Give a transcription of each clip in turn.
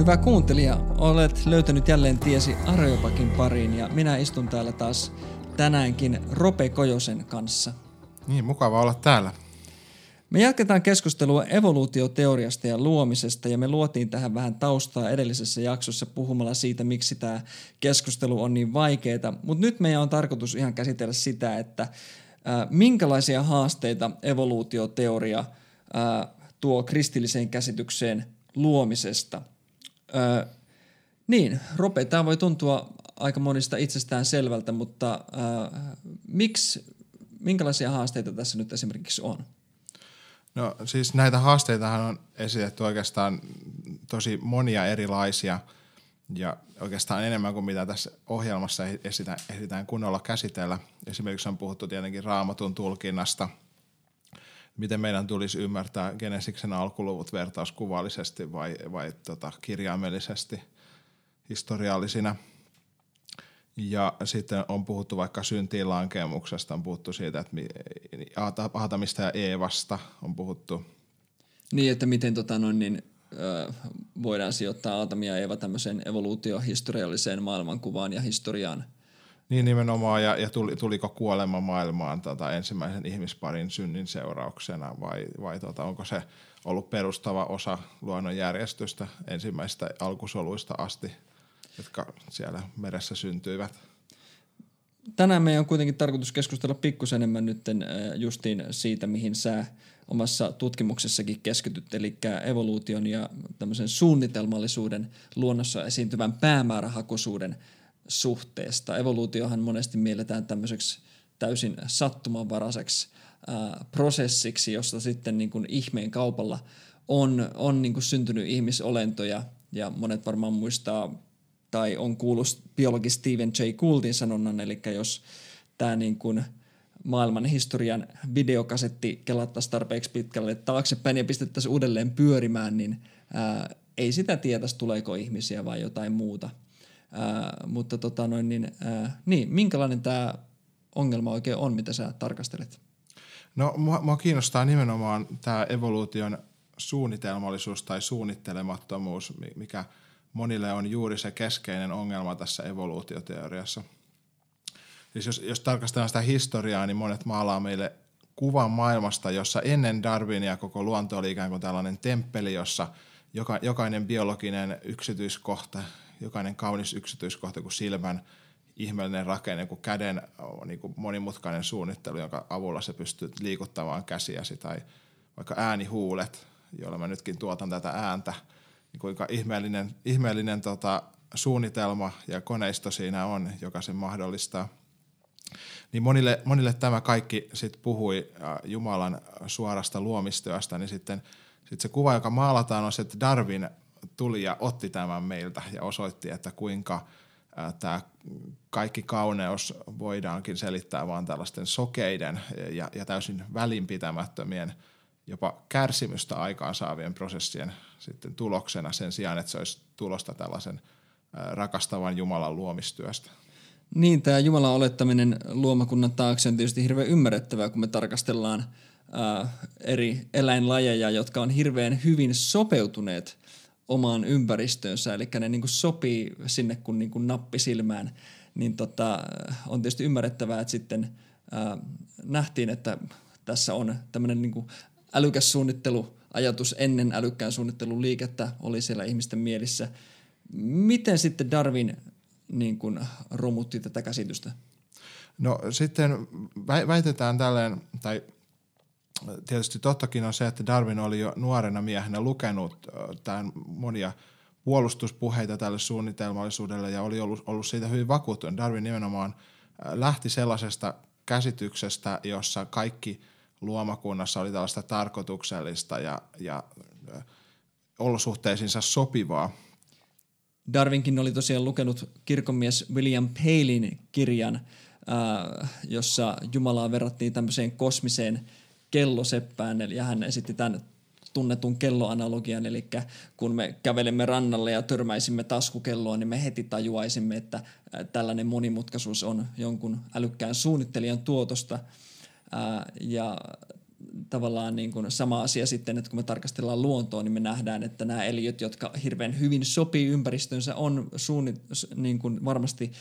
Hyvä kuuntelija, olet löytänyt jälleen tiesi Areopakin pariin ja minä istun täällä taas tänäänkin Rope Kojosen kanssa. Niin, mukava olla täällä. Me jatketaan keskustelua evoluutioteoriasta ja luomisesta ja me luotiin tähän vähän taustaa edellisessä jaksossa puhumalla siitä, miksi tämä keskustelu on niin vaikeaa. Mutta nyt meidän on tarkoitus ihan käsitellä sitä, että minkälaisia haasteita evoluutioteoria ää, tuo kristilliseen käsitykseen luomisesta. Ää, niin, Rope, tämä voi tuntua aika monista itsestään selvältä, mutta ää, miksi, minkälaisia haasteita tässä nyt esimerkiksi on? No siis näitä haasteitahan on esitetty oikeastaan tosi monia erilaisia ja oikeastaan enemmän kuin mitä tässä ohjelmassa esitään, ehditään kunnolla käsitellä. Esimerkiksi on puhuttu tietenkin raamatun tulkinnasta, miten meidän tulisi ymmärtää Genesiksen alkuluvut vertauskuvallisesti vai, vai tota, kirjaimellisesti historiallisina – ja sitten on puhuttu vaikka syntiin lankemuksesta, on puhuttu siitä, että Aatamista ja Eevasta on puhuttu. Niin, että miten tota noin, niin, ö, voidaan sijoittaa Aatamia ja Eeva tämmöiseen evoluutiohistorialliseen maailmankuvaan ja historiaan. Niin nimenomaan, ja, ja tuli, tuliko kuolema maailmaan tota, ensimmäisen ihmisparin synnin seurauksena vai, vai tota, onko se ollut perustava osa luonnonjärjestystä ensimmäistä alkusoluista asti – jotka siellä meressä syntyivät. Tänään meidän on kuitenkin tarkoitus keskustella pikkusen enemmän nyt justiin siitä, mihin sä omassa tutkimuksessakin keskityt, eli evoluution ja tämmöisen suunnitelmallisuuden luonnossa esiintyvän päämäärähakuisuuden suhteesta. Evoluutiohan monesti mielletään tämmöiseksi täysin sattumanvaraiseksi ää, prosessiksi, josta sitten niin kuin ihmeen kaupalla on, on niin kuin syntynyt ihmisolentoja, ja monet varmaan muistaa tai on kuullut biologi Stephen J. Gouldin sanonnan, eli jos tämä niin kuin maailman historian videokasetti kelattaisiin tarpeeksi pitkälle taaksepäin ja pistettäisiin uudelleen pyörimään, niin ää, ei sitä tietäisi, tuleeko ihmisiä vai jotain muuta. Mutta tota noin, niin, ää, niin, minkälainen tämä ongelma oikein on, mitä sä tarkastelet? No mua, mua kiinnostaa nimenomaan tämä evoluution suunnitelmallisuus tai suunnittelemattomuus, mikä – monille on juuri se keskeinen ongelma tässä evoluutioteoriassa. Siis jos, jos tarkastellaan sitä historiaa, niin monet maalaa meille kuvan maailmasta, jossa ennen Darwinia koko luonto oli ikään kuin tällainen temppeli, jossa joka, jokainen biologinen yksityiskohta, jokainen kaunis yksityiskohta kuin silmän ihmeellinen rakenne, kuin käden niin kuin monimutkainen suunnittelu, jonka avulla se pystyy liikuttamaan käsiäsi, tai vaikka äänihuulet, joilla mä nytkin tuotan tätä ääntä – niin kuinka ihmeellinen, ihmeellinen tota, suunnitelma ja koneisto siinä on, joka sen mahdollistaa. Niin monille, monille tämä kaikki sit puhui Jumalan suorasta luomistyöstä, niin sitten sit se kuva, joka maalataan, on se, että Darwin tuli ja otti tämän meiltä ja osoitti, että kuinka tämä kaikki kauneus voidaankin selittää vain tällaisten sokeiden ja, ja täysin välinpitämättömien – jopa kärsimystä aikaansaavien prosessien sitten tuloksena sen sijaan, että se olisi tulosta tällaisen rakastavan Jumalan luomistyöstä. Niin, tämä Jumalan olettaminen luomakunnan taakse on tietysti hirveän ymmärrettävää, kun me tarkastellaan ää, eri eläinlajeja, jotka on hirveän hyvin sopeutuneet omaan ympäristöönsä, eli ne niin kuin sopii sinne kuin, niin kuin nappi silmään, niin tota, on tietysti ymmärrettävää, että sitten ää, nähtiin, että tässä on tämmöinen niin älykäs suunnittelu, ajatus ennen älykkään suunnittelun liikettä oli siellä ihmisten mielissä. Miten sitten Darwin niin kuin, romutti tätä käsitystä? No sitten väitetään tälleen, tai tietysti tottakin on se, että Darwin oli jo nuorena miehenä lukenut tämän monia puolustuspuheita tälle suunnitelmallisuudelle ja oli ollut, ollut siitä hyvin vakuuttunut. Darwin nimenomaan lähti sellaisesta käsityksestä, jossa kaikki – luomakunnassa oli tällaista tarkoituksellista ja, ja olosuhteisiinsa sopivaa. Darwinkin oli tosiaan lukenut kirkonmies William Palin kirjan, jossa Jumalaa verrattiin tämmöiseen kosmiseen kelloseppään, eli hän esitti tämän tunnetun kelloanalogian, eli kun me kävelemme rannalle ja törmäisimme taskukelloa, niin me heti tajuaisimme, että tällainen monimutkaisuus on jonkun älykkään suunnittelijan tuotosta – ja tavallaan niin kuin sama asia sitten, että kun me tarkastellaan luontoa, niin me nähdään, että nämä eliöt, jotka hirveän hyvin sopii ympäristönsä, on suunnit, niin kuin varmasti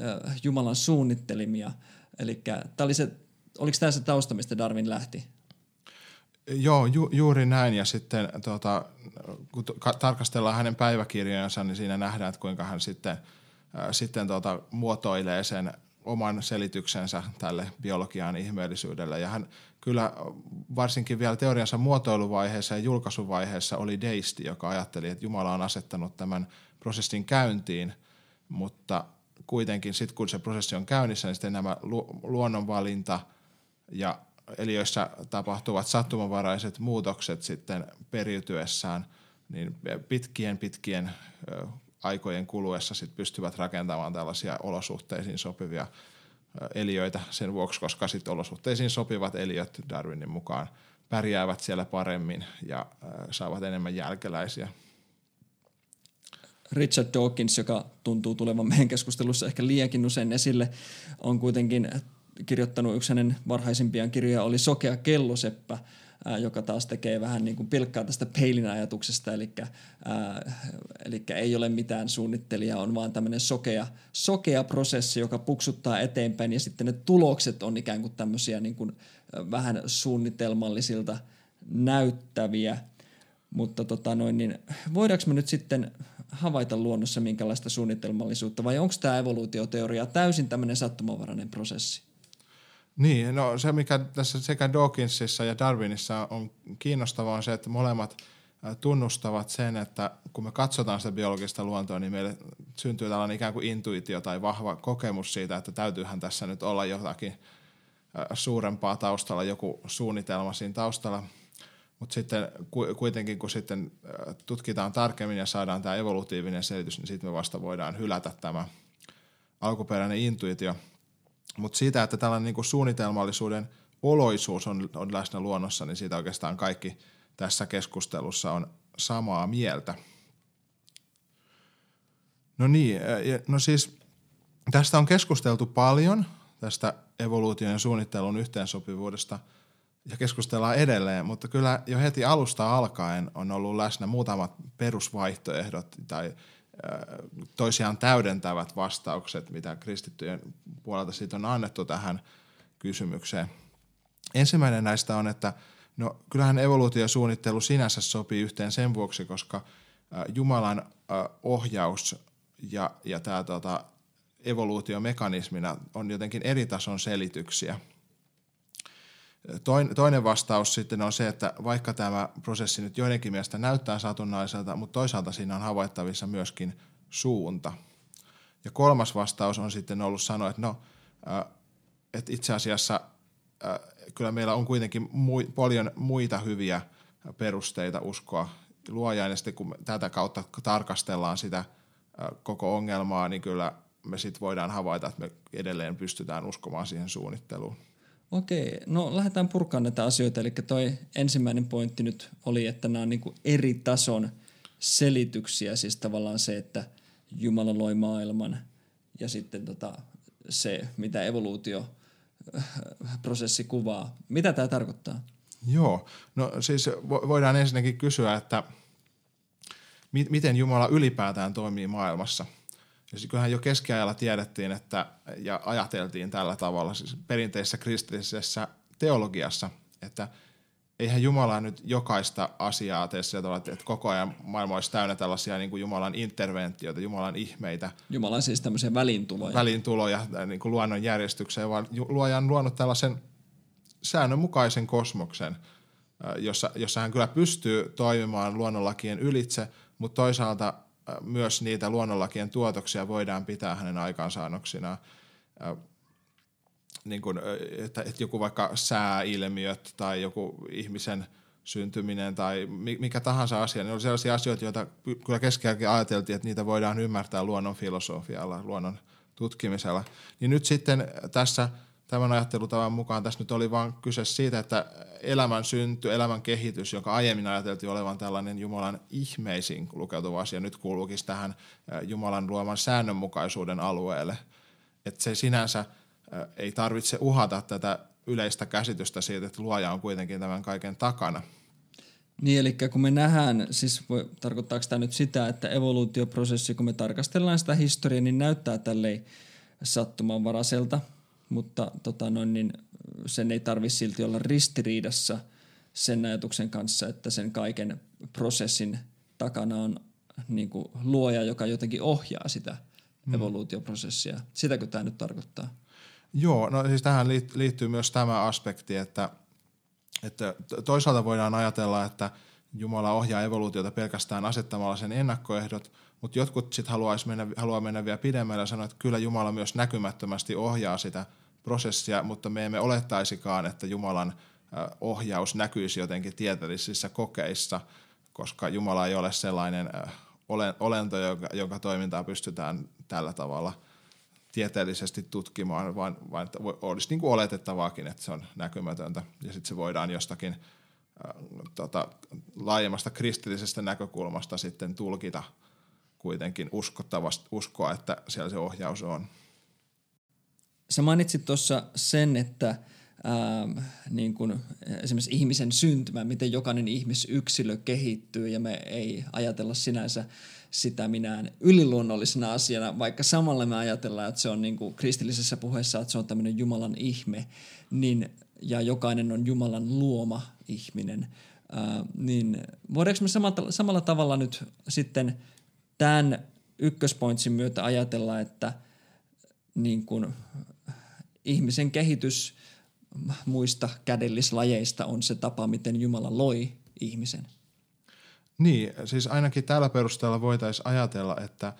äh, Jumalan suunnittelimia. Eli se, oliko tämä se tausta, mistä Darwin lähti? Joo, ju, juuri näin. Ja sitten tota, kun tarkastellaan hänen päiväkirjojansa, niin siinä nähdään, että kuinka hän sitten, äh, sitten tota, muotoilee sen oman selityksensä tälle biologian ihmeellisyydelle. Ja hän kyllä varsinkin vielä teoriansa muotoiluvaiheessa ja julkaisuvaiheessa oli deisti, joka ajatteli, että Jumala on asettanut tämän prosessin käyntiin, mutta kuitenkin sitten kun se prosessi on käynnissä, niin sitten nämä lu- luonnonvalinta ja eliöissä tapahtuvat sattumanvaraiset muutokset sitten periytyessään, niin pitkien pitkien aikojen kuluessa sit pystyvät rakentamaan tällaisia olosuhteisiin sopivia eliöitä sen vuoksi, koska sit olosuhteisiin sopivat eliöt Darwinin mukaan pärjäävät siellä paremmin ja saavat enemmän jälkeläisiä. Richard Dawkins, joka tuntuu tulevan meidän keskustelussa ehkä liiankin usein esille, on kuitenkin kirjoittanut yksi hänen varhaisimpiaan kirjoja oli Sokea kelloseppä, joka taas tekee vähän niin kuin pilkkaa tästä peilin ajatuksesta, eli, ää, eli ei ole mitään suunnittelijaa, on vaan tämmöinen sokea, sokea prosessi, joka puksuttaa eteenpäin. Ja sitten ne tulokset on ikään kuin tämmöisiä niin kuin vähän suunnitelmallisilta näyttäviä, mutta tota noin, niin voidaanko me nyt sitten havaita luonnossa minkälaista suunnitelmallisuutta? Vai onko tämä evoluutioteoria täysin tämmöinen sattumanvarainen prosessi? Niin, no se mikä tässä sekä Dawkinsissa ja Darwinissa on kiinnostavaa on se, että molemmat tunnustavat sen, että kun me katsotaan sitä biologista luontoa, niin meille syntyy tällainen ikään kuin intuitio tai vahva kokemus siitä, että täytyyhän tässä nyt olla jotakin suurempaa taustalla, joku suunnitelma siinä taustalla. Mutta sitten kuitenkin, kun sitten tutkitaan tarkemmin ja saadaan tämä evolutiivinen selitys, niin sitten me vasta voidaan hylätä tämä alkuperäinen intuitio – mutta siitä, että tällainen niin suunnitelmallisuuden oloisuus on, on läsnä luonnossa, niin siitä oikeastaan kaikki tässä keskustelussa on samaa mieltä. No niin, no siis tästä on keskusteltu paljon, tästä evoluution ja suunnittelun yhteensopivuudesta, ja keskustellaan edelleen, mutta kyllä jo heti alusta alkaen on ollut läsnä muutamat perusvaihtoehdot tai toisiaan täydentävät vastaukset, mitä kristittyjen puolelta siitä on annettu tähän kysymykseen. Ensimmäinen näistä on, että no, kyllähän evoluutiosuunnittelu sinänsä sopii yhteen sen vuoksi, koska Jumalan ohjaus ja, ja tämä tota, evoluutiomekanismina on jotenkin eri tason selityksiä – Toinen vastaus sitten on se, että vaikka tämä prosessi nyt joidenkin mielestä näyttää satunnaiselta, mutta toisaalta siinä on havaittavissa myöskin suunta. Ja kolmas vastaus on sitten ollut sanoa, että no, että itse asiassa kyllä meillä on kuitenkin paljon muita hyviä perusteita uskoa luojaan, ja sitten kun tätä kautta tarkastellaan sitä koko ongelmaa, niin kyllä me sitten voidaan havaita, että me edelleen pystytään uskomaan siihen suunnitteluun. Okei, no lähdetään purkaan näitä asioita. Eli toi ensimmäinen pointti nyt oli, että nämä on niin eri tason selityksiä, siis tavallaan se, että Jumala loi maailman ja sitten tota, se, mitä evoluutio prosessi kuvaa. Mitä tämä tarkoittaa? Joo, no siis voidaan ensinnäkin kysyä, että miten Jumala ylipäätään toimii maailmassa – ja kyllähän jo keskiajalla tiedettiin että, ja ajateltiin tällä tavalla, siis perinteisessä kristillisessä teologiassa, että eihän Jumala nyt jokaista asiaa tee sillä tavalla, että koko ajan maailma olisi täynnä tällaisia niin kuin Jumalan interventioita, Jumalan ihmeitä. Jumalan siis tämmöisiä välintuloja. Välintuloja niin kuin luonnon järjestykseen, vaan luoja on luonut tällaisen säännönmukaisen kosmoksen, jossa, jossa hän kyllä pystyy toimimaan luonnonlakien ylitse, mutta toisaalta myös niitä luonnonlakien tuotoksia voidaan pitää hänen aikaansaannoksinaan. Niin kuin, että, että joku vaikka sääilmiöt tai joku ihmisen syntyminen tai mikä tahansa asia, niin oli sellaisia asioita, joita kyllä keskellä ajateltiin, että niitä voidaan ymmärtää luonnon filosofialla, luonnon tutkimisella. Niin nyt sitten tässä – tämän ajattelutavan mukaan tässä nyt oli vain kyse siitä, että elämän synty, elämän kehitys, joka aiemmin ajateltiin olevan tällainen Jumalan ihmeisiin lukeutuva asia, nyt kuuluukin tähän Jumalan luoman säännönmukaisuuden alueelle. Että se sinänsä ei tarvitse uhata tätä yleistä käsitystä siitä, että luoja on kuitenkin tämän kaiken takana. Niin, eli kun me nähdään, siis voi, tarkoittaako tämä nyt sitä, että evoluutioprosessi, kun me tarkastellaan sitä historiaa, niin näyttää tälleen sattumanvaraiselta, mutta tota noin, niin sen ei tarvi silti olla ristiriidassa sen ajatuksen kanssa, että sen kaiken prosessin takana on niin kuin luoja, joka jotenkin ohjaa sitä mm. evoluutioprosessia. Sitäkö tämä nyt tarkoittaa? Joo, no siis tähän liittyy myös tämä aspekti, että, että toisaalta voidaan ajatella, että Jumala ohjaa evoluutiota pelkästään asettamalla sen ennakkoehdot, mutta jotkut sitten mennä, haluaa mennä vielä pidemmälle ja sanoa, että kyllä Jumala myös näkymättömästi ohjaa sitä prosessia, mutta me emme olettaisikaan, että Jumalan ohjaus näkyisi jotenkin tieteellisissä kokeissa, koska Jumala ei ole sellainen olento, jonka, jonka toimintaa pystytään tällä tavalla tieteellisesti tutkimaan, vaan, vaan että olisi niin kuin oletettavaakin, että se on näkymätöntä. Ja sitten se voidaan jostakin äh, tota, laajemmasta kristillisestä näkökulmasta sitten tulkita kuitenkin uskottavasti, uskoa, että siellä se ohjaus on. Sä mainitsit tuossa sen, että ähm, niin kun esimerkiksi ihmisen syntymä, miten jokainen ihmisyksilö kehittyy ja me ei ajatella sinänsä sitä minään yliluonnollisena asiana, vaikka samalla me ajatellaan, että se on niin kuin kristillisessä puheessa, että se on tämmöinen Jumalan ihme, niin, ja jokainen on Jumalan luoma ihminen, ää, niin voidaanko me samalla, samalla tavalla nyt sitten tämän ykköspointsin myötä ajatella, että niin kuin ihmisen kehitys muista kädellislajeista on se tapa, miten Jumala loi ihmisen. Niin, siis ainakin tällä perusteella voitaisiin ajatella, että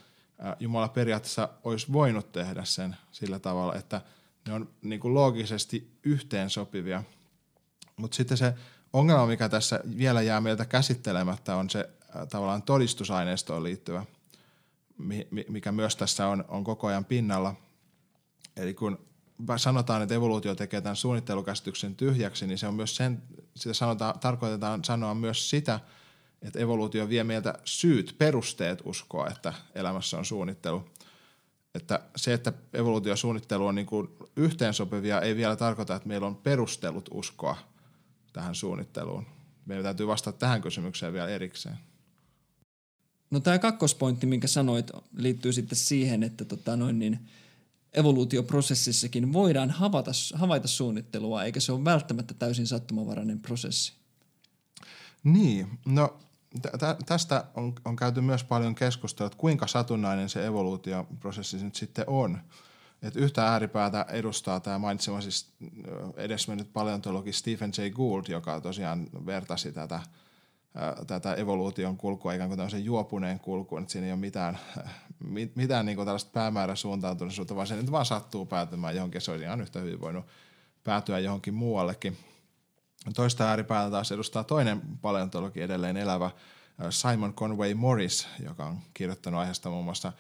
Jumala periaatteessa olisi voinut tehdä sen sillä tavalla, että ne on niin kuin loogisesti yhteensopivia. Mutta sitten se ongelma, mikä tässä vielä jää meiltä käsittelemättä, on se tavallaan todistusaineistoon liittyvä, mikä myös tässä on, on koko ajan pinnalla. Eli kun sanotaan, että evoluutio tekee tämän suunnittelukäsityksen tyhjäksi, niin se on myös sen, sitä sanotaan, tarkoitetaan sanoa myös sitä, että evoluutio vie meiltä syyt, perusteet uskoa, että elämässä on suunnittelu. Että se, että evoluutiosuunnittelu on niin kuin yhteensopivia, ei vielä tarkoita, että meillä on perustelut uskoa tähän suunnitteluun. Meidän täytyy vastata tähän kysymykseen vielä erikseen. No tämä kakkospointti, minkä sanoit, liittyy sitten siihen, että tota noin niin, evoluutioprosessissakin voidaan havaita, havaita suunnittelua, eikä se ole välttämättä täysin sattumavarainen prosessi. Niin, no tästä on, on käyty myös paljon keskustelua, että kuinka satunnainen se evoluutioprosessi nyt sitten on. Et yhtä ääripäätä edustaa tämä mainitsema siis edesmennyt paleontologi Stephen Jay Gould, joka tosiaan vertasi tätä, tätä evoluution kulkua ikään kuin tämmöisen juopuneen kulkuun, että siinä ei ole mitään, mitään niin tällaista päämääräsuuntautuneisuutta, vaan se nyt vaan sattuu päätymään johonkin, se olisi ihan yhtä hyvin voinut päätyä johonkin muuallekin – Toista ääripäätä taas edustaa toinen paleontologi edelleen elävä Simon Conway Morris, joka on kirjoittanut aiheesta muun muassa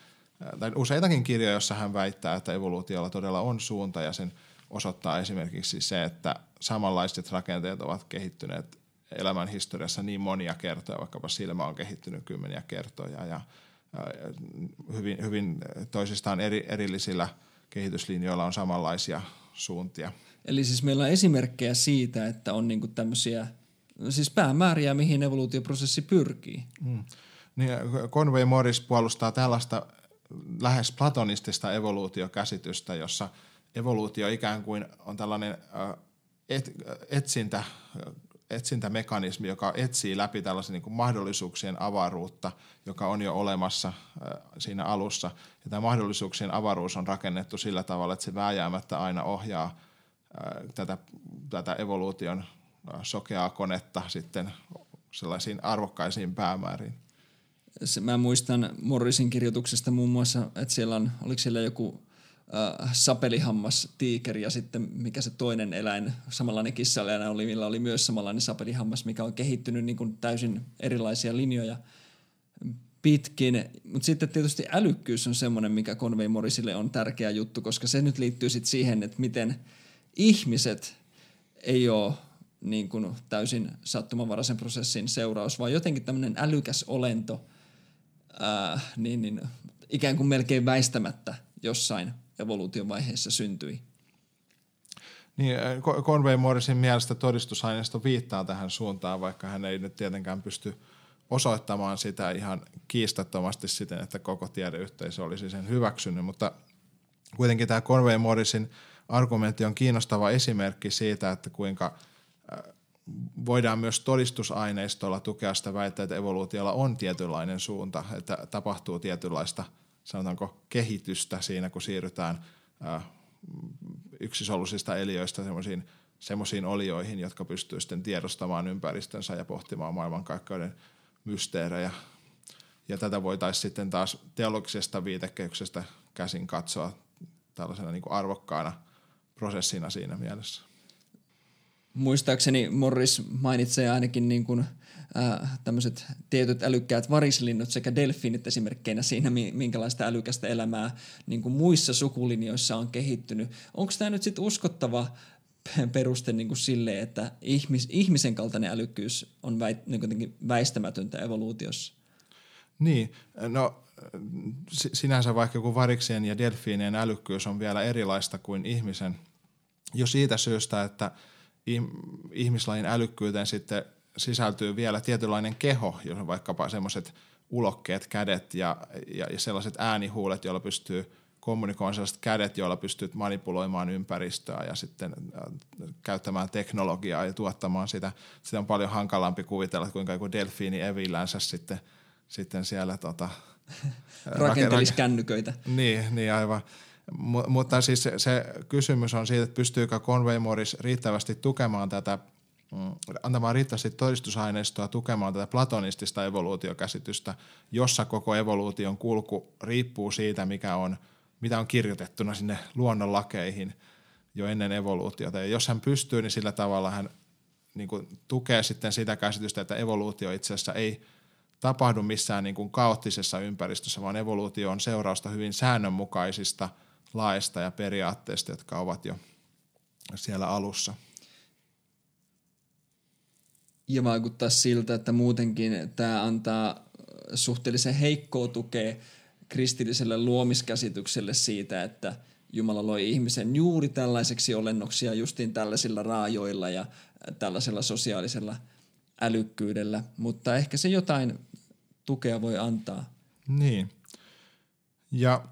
tai useitakin kirjoja, joissa hän väittää, että evoluutiolla todella on suunta ja sen osoittaa esimerkiksi se, että samanlaiset rakenteet ovat kehittyneet elämän historiassa niin monia kertoja, vaikkapa silmä on kehittynyt kymmeniä kertoja ja äh, hyvin, hyvin toisistaan eri, erillisillä kehityslinjoilla on samanlaisia suuntia. Eli siis meillä on esimerkkejä siitä, että on niinku tämmöisiä siis päämääriä, mihin evoluutioprosessi pyrkii. Mm. Niin, Conway Morris puolustaa tällaista lähes platonistista evoluutiokäsitystä, jossa evoluutio ikään kuin on tällainen et, etsintä, etsintämekanismi, joka etsii läpi tällaisen niin kuin mahdollisuuksien avaruutta, joka on jo olemassa siinä alussa. Ja tämä mahdollisuuksien avaruus on rakennettu sillä tavalla, että se vääjäämättä aina ohjaa – tätä, tätä evoluution sokeaa konetta sitten sellaisiin arvokkaisiin päämääriin. Mä muistan Morrisin kirjoituksesta muun muassa, että siellä on, oliko siellä joku äh, sapelihammas tiikeri ja sitten mikä se toinen eläin, samanlainen kissaeläin oli, millä oli myös samanlainen sapelihammas, mikä on kehittynyt niin kuin täysin erilaisia linjoja pitkin. Mutta sitten tietysti älykkyys on semmoinen, mikä Conway Morrisille on tärkeä juttu, koska se nyt liittyy sitten siihen, että miten – ihmiset ei ole niin kuin täysin sattumanvaraisen prosessin seuraus, vaan jotenkin tämmöinen älykäs olento ää, niin, niin, ikään kuin melkein väistämättä jossain evoluution vaiheessa syntyi. Niin, Conway Morrisin mielestä todistusaineisto viittaa tähän suuntaan, vaikka hän ei nyt tietenkään pysty osoittamaan sitä ihan kiistattomasti siten, että koko tiedeyhteisö olisi sen hyväksynyt, mutta kuitenkin tämä Conway Morrisin argumentti on kiinnostava esimerkki siitä, että kuinka voidaan myös todistusaineistolla tukea sitä väittää, että evoluutiolla on tietynlainen suunta, että tapahtuu tietynlaista, sanotaanko, kehitystä siinä, kun siirrytään yksisolusista eliöistä semmoisiin semmoisiin olioihin, jotka pystyy sitten tiedostamaan ympäristönsä ja pohtimaan maailmankaikkeuden mysteerejä. Ja tätä voitaisiin sitten taas teologisesta viitekehyksestä käsin katsoa tällaisena niin kuin arvokkaana prosessina siinä mielessä. Muistaakseni Morris mainitsee ainakin niin kuin, äh, tämmöiset tietyt älykkäät varislinnut sekä delfiinit esimerkkeinä siinä, minkälaista älykästä elämää niin kuin muissa sukulinjoissa on kehittynyt. Onko tämä nyt sitten uskottava peruste niin kuin sille, että ihmis, ihmisen kaltainen älykkyys on väit, niin väistämätöntä evoluutiossa? Niin, no sinänsä vaikka kun variksien ja delfiinien älykkyys on vielä erilaista kuin ihmisen, jo siitä syystä, että ihmislajin älykkyyteen sitten sisältyy vielä tietynlainen keho, jossa vaikkapa semmoiset ulokkeet, kädet ja, ja, ja sellaiset äänihuulet, joilla pystyy kommunikoimaan sellaiset kädet, joilla pystyt manipuloimaan ympäristöä ja sitten äh, käyttämään teknologiaa ja tuottamaan sitä. Sitä on paljon hankalampi kuvitella, kuinka joku delfiini evillänsä sitten, sitten siellä tota, rakentelisi kännyköitä. Niin, niin aivan. M- mutta siis se, se kysymys on siitä, että pystyykö Conway Morris riittävästi tukemaan tätä antamaan riittävästi todistusaineistoa tukemaan tätä platonistista evoluutiokäsitystä, jossa koko evoluution kulku riippuu siitä, mikä on – mitä on kirjoitettuna sinne luonnonlakeihin jo ennen evoluutiota. Ja jos hän pystyy, niin sillä tavalla hän niin kuin tukee sitten sitä käsitystä, että evoluutio itse asiassa ei tapahdu missään niin kuin kaoottisessa ympäristössä, vaan evoluutio on seurausta hyvin säännönmukaisista laista ja periaatteista, jotka ovat jo siellä alussa. Ja vaikuttaa siltä, että muutenkin tämä antaa suhteellisen heikkoa tukea kristilliselle luomiskäsitykselle siitä, että Jumala loi ihmisen juuri tällaiseksi olennoksi ja justiin tällaisilla raajoilla ja tällaisella sosiaalisella älykkyydellä, mutta ehkä se jotain tukea voi antaa. Niin. Ja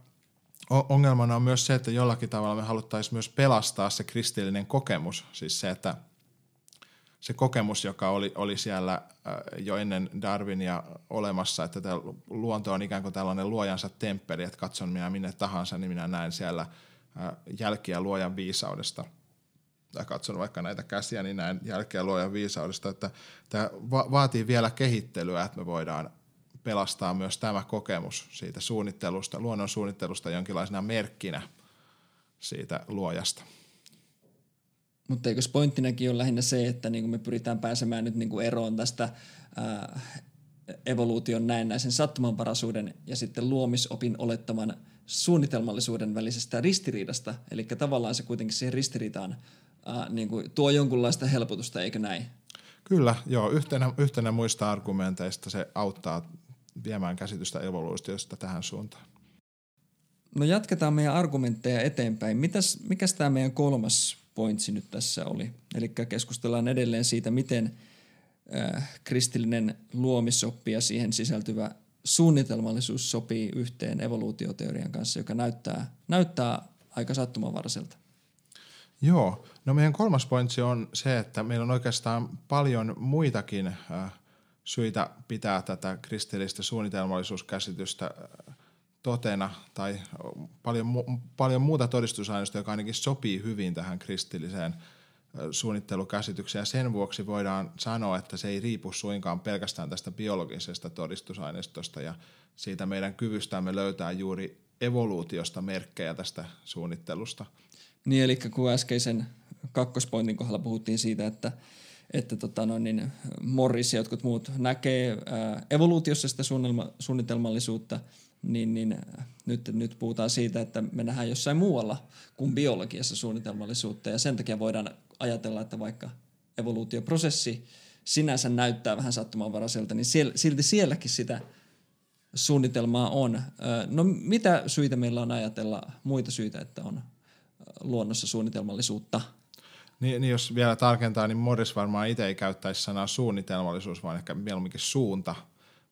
ongelmana on myös se, että jollakin tavalla me haluttaisiin myös pelastaa se kristillinen kokemus, siis se, että se kokemus, joka oli, oli siellä äh, jo ennen Darwinia olemassa, että tämä luonto on ikään kuin tällainen luojansa temppeli, että katson minä minne tahansa, niin minä näen siellä äh, jälkiä luojan viisaudesta. Tai katson vaikka näitä käsiä, niin näen jälkeä luojan viisaudesta. Että tämä va- vaatii vielä kehittelyä, että me voidaan pelastaa myös tämä kokemus siitä suunnittelusta, luonnon suunnittelusta jonkinlaisena merkkinä siitä luojasta. Mutta eikö pointtinakin ole lähinnä se, että niin me pyritään pääsemään nyt niin eroon tästä ää, evoluution näennäisen sattumanvaraisuuden ja sitten luomisopin olettaman suunnitelmallisuuden välisestä ristiriidasta. Eli tavallaan se kuitenkin siihen ristiriitaan ää, niin kuin tuo jonkunlaista helpotusta, eikö näin? Kyllä, joo. Yhtenä, yhtenä muista argumenteista se auttaa viemään käsitystä evoluutiosta tähän suuntaan. No jatketaan meidän argumentteja eteenpäin. Mitäs, mikäs tämä meidän kolmas pointsi nyt tässä oli. Eli keskustellaan edelleen siitä, miten äh, kristillinen luomisoppi ja siihen sisältyvä suunnitelmallisuus sopii yhteen evoluutioteorian kanssa, joka näyttää, näyttää aika sattumanvaraiselta. Joo, no meidän kolmas pointsi on se, että meillä on oikeastaan paljon muitakin äh, syitä pitää tätä kristillistä suunnitelmallisuuskäsitystä äh, totena tai paljon, paljon muuta todistusaineistoa, joka ainakin sopii hyvin tähän kristilliseen suunnittelukäsitykseen. Ja sen vuoksi voidaan sanoa, että se ei riipu suinkaan pelkästään tästä biologisesta todistusaineistosta ja siitä meidän kyvystämme löytää juuri evoluutiosta merkkejä tästä suunnittelusta. Niin, eli kun äskeisen kakkospointin kohdalla puhuttiin siitä, että että tota no, niin Morris ja jotkut muut näkee ää, evoluutiossa sitä suunnitelmallisuutta – niin, niin nyt, nyt puhutaan siitä, että me nähdään jossain muualla kuin biologiassa suunnitelmallisuutta ja sen takia voidaan ajatella, että vaikka evoluutioprosessi sinänsä näyttää vähän sattumanvaraiselta, niin siellä, silti sielläkin sitä suunnitelmaa on. No mitä syitä meillä on ajatella, muita syitä, että on luonnossa suunnitelmallisuutta? Niin, niin jos vielä tarkentaa, niin Morris varmaan itse ei käyttäisi sanaa suunnitelmallisuus, vaan ehkä mieluumminkin suunta,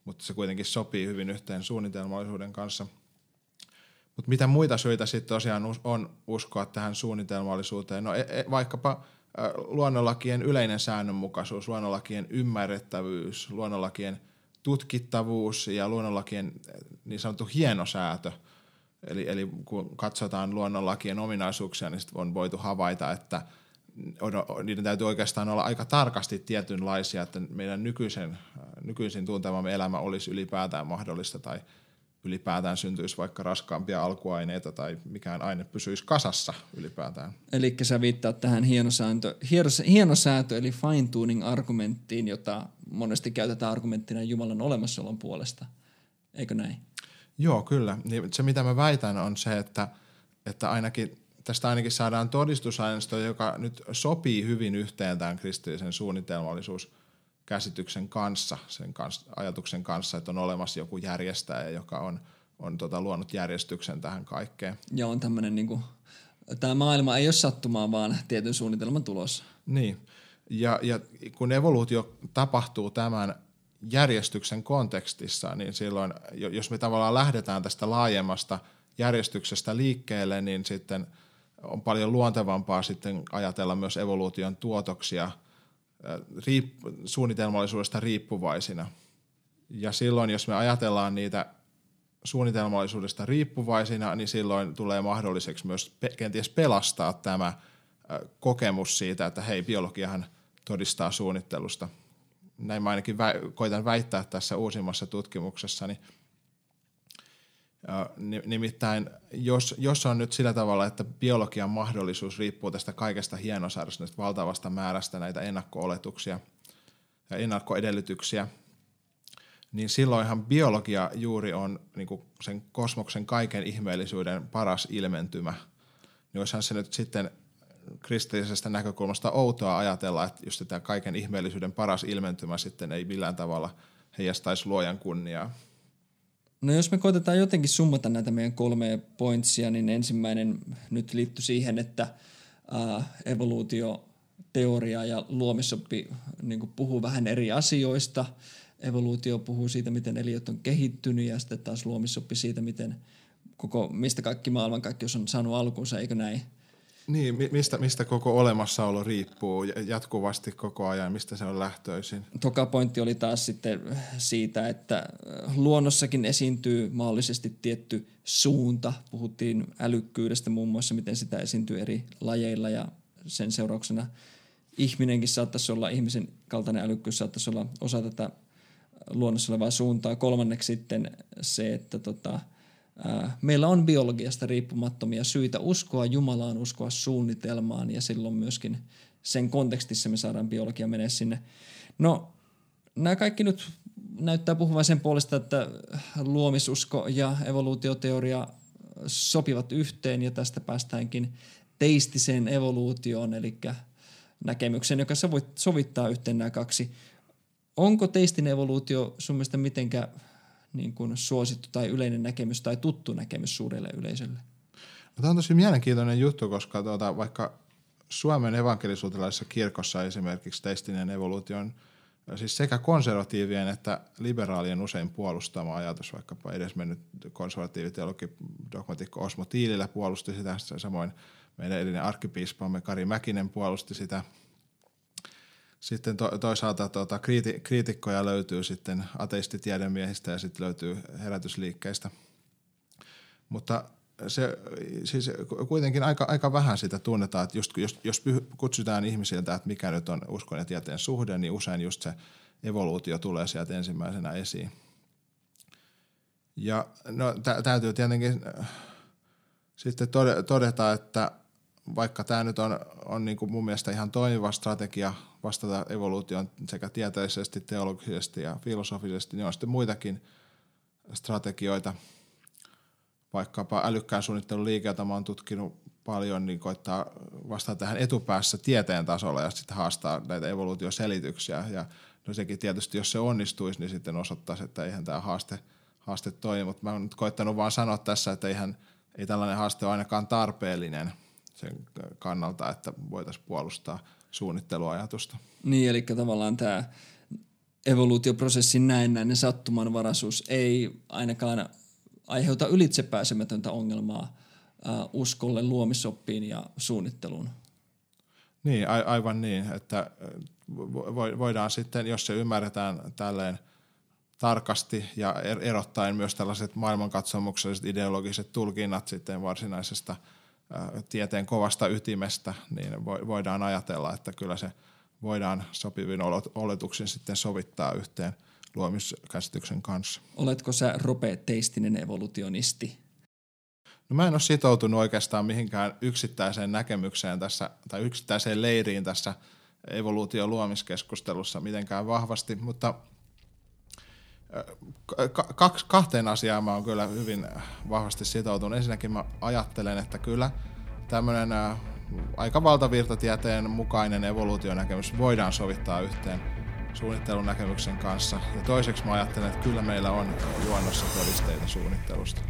mutta se kuitenkin sopii hyvin yhteen suunnitelmallisuuden kanssa. Mutta mitä muita syitä sitten tosiaan on uskoa tähän suunnitelmallisuuteen? No e, e, vaikkapa luonnonlakien yleinen säännönmukaisuus, luonnonlakien ymmärrettävyys, luonnonlakien tutkittavuus ja luonnonlakien niin sanottu hienosäätö. Eli, eli kun katsotaan luonnonlakien ominaisuuksia, niin on voitu havaita, että – niiden täytyy oikeastaan olla aika tarkasti tietynlaisia, että meidän nykyisen, nykyisin tuntemamme elämä olisi ylipäätään mahdollista tai ylipäätään syntyisi vaikka raskaampia alkuaineita tai mikään aine pysyisi kasassa ylipäätään. Eli sä viittaat tähän hienosääntö, hienosäätö eli fine tuning argumenttiin, jota monesti käytetään argumenttina Jumalan olemassaolon puolesta. Eikö näin? Joo, kyllä. Niin se mitä mä väitän on se, että, että ainakin tästä ainakin saadaan todistusaineisto, joka nyt sopii hyvin yhteen tämän kristillisen suunnitelmallisuuskäsityksen kanssa, sen kanssa, ajatuksen kanssa, että on olemassa joku järjestäjä, joka on, on tota, luonut järjestyksen tähän kaikkeen. Ja on tämmöinen, niin tämä maailma ei ole sattumaa, vaan tietyn suunnitelman tulos. Niin, ja, ja kun evoluutio tapahtuu tämän järjestyksen kontekstissa, niin silloin, jos me tavallaan lähdetään tästä laajemmasta järjestyksestä liikkeelle, niin sitten – on paljon luontevampaa sitten ajatella myös evoluution tuotoksia riip- suunnitelmallisuudesta riippuvaisina. Ja silloin, jos me ajatellaan niitä suunnitelmallisuudesta riippuvaisina, niin silloin tulee mahdolliseksi myös pe- kenties pelastaa tämä kokemus siitä, että hei, biologiahan todistaa suunnittelusta. Näin mä ainakin vä- koitan väittää tässä uusimmassa tutkimuksessani. Niin Nimittäin jos, jos on nyt sillä tavalla, että biologian mahdollisuus riippuu tästä kaikesta hienosäädöstä, valtavasta määrästä näitä ennakko-oletuksia ja ennakkoedellytyksiä, niin silloinhan biologia juuri on niin sen kosmoksen kaiken ihmeellisyyden paras ilmentymä. Niin olisihan se nyt sitten kristillisestä näkökulmasta outoa ajatella, että just tämä kaiken ihmeellisyyden paras ilmentymä sitten ei millään tavalla heijastaisi luojan kunniaa. No jos me koitetaan jotenkin summata näitä meidän kolme pointsia, niin ensimmäinen nyt liittyy siihen, että äh, evoluutioteoria ja luomisoppi niin puhuu vähän eri asioista. Evoluutio puhuu siitä, miten eliöt on kehittynyt ja sitten taas luomisoppi siitä, miten koko, mistä kaikki maailmankaikkeus on saanut alkunsa, eikö näin? Niin, mistä, mistä koko olemassaolo riippuu jatkuvasti koko ajan, mistä se on lähtöisin? Toka pointti oli taas sitten siitä, että luonnossakin esiintyy mahdollisesti tietty suunta. Puhuttiin älykkyydestä muun muassa, miten sitä esiintyy eri lajeilla ja sen seurauksena ihminenkin saattaisi olla, ihmisen kaltainen älykkyys saattaisi olla osa tätä luonnossa olevaa suuntaa. Kolmanneksi sitten se, että tota, – meillä on biologiasta riippumattomia syitä uskoa Jumalaan, uskoa suunnitelmaan ja silloin myöskin sen kontekstissa me saadaan biologia menee sinne. No, nämä kaikki nyt näyttää puhuvan sen puolesta, että luomisusko ja evoluutioteoria sopivat yhteen ja tästä päästäänkin teistiseen evoluutioon, eli näkemyksen, joka sovittaa yhteen nämä kaksi. Onko teistin evoluutio sun mielestä mitenkään niin kuin suosittu tai yleinen näkemys tai tuttu näkemys suurelle yleisölle? No, tämä on tosi mielenkiintoinen juttu, koska tuota, vaikka Suomen evankelisuutelaisessa kirkossa esimerkiksi teistinen on siis sekä konservatiivien että liberaalien usein puolustama ajatus, vaikkapa edesmennyt konservatiiviteologi dogmatikko Osmo Tiilillä puolusti sitä, samoin meidän edellinen arkkipiispamme Kari Mäkinen puolusti sitä – sitten to, toisaalta tuota, kriiti, kriitikkoja löytyy sitten ateistitiedemiehistä ja sitten löytyy herätysliikkeistä. Mutta se, siis kuitenkin aika, aika vähän sitä tunnetaan, että just, jos, jos kutsutaan ihmisiltä, että mikä nyt on uskon ja tieteen suhde, niin usein just se evoluutio tulee sieltä ensimmäisenä esiin. Ja no, tä, täytyy tietenkin äh, sitten todeta, että vaikka tämä nyt on, on niin kuin mun mielestä ihan toimiva strategia vastata evoluutioon sekä tieteellisesti, teologisesti ja filosofisesti, niin on sitten muitakin strategioita. Vaikkapa älykkään suunnittelun liike, jota mä oon tutkinut paljon, niin koittaa vastata tähän etupäässä tieteen tasolla ja sitten haastaa näitä evoluutioselityksiä. Ja no sekin tietysti, jos se onnistuisi, niin sitten osoittaisi, että eihän tämä haaste, haaste toimi. Mutta mä oon nyt koittanut vaan sanoa tässä, että eihän, ei tällainen haaste ole ainakaan tarpeellinen – sen kannalta, että voitaisiin puolustaa suunnitteluajatusta. Niin, eli tavallaan tämä evoluutioprosessin näennäinen sattumanvaraisuus ei ainakaan aiheuta ylitsepääsemätöntä ongelmaa ää, uskolle, luomisoppiin ja suunnitteluun. Niin, a- aivan niin, että voidaan sitten, jos se ymmärretään tälleen tarkasti ja er-, erottaen myös tällaiset maailmankatsomukselliset ideologiset tulkinnat sitten varsinaisesta tieteen kovasta ytimestä, niin voidaan ajatella, että kyllä se voidaan sopivin oletuksin sitten sovittaa yhteen luomiskäsityksen kanssa. Oletko sä rope-teistinen evolutionisti? No mä en ole sitoutunut oikeastaan mihinkään yksittäiseen näkemykseen tässä, tai yksittäiseen leiriin tässä evoluutio luomiskeskustelussa mitenkään vahvasti, mutta kaksi, kahteen asiaan mä oon kyllä hyvin vahvasti sitoutunut. Ensinnäkin mä ajattelen, että kyllä tämmöinen aika valtavirtatieteen mukainen evoluutionäkemys voidaan sovittaa yhteen suunnittelun näkemyksen kanssa. Ja toiseksi mä ajattelen, että kyllä meillä on luonnossa todisteita suunnittelusta.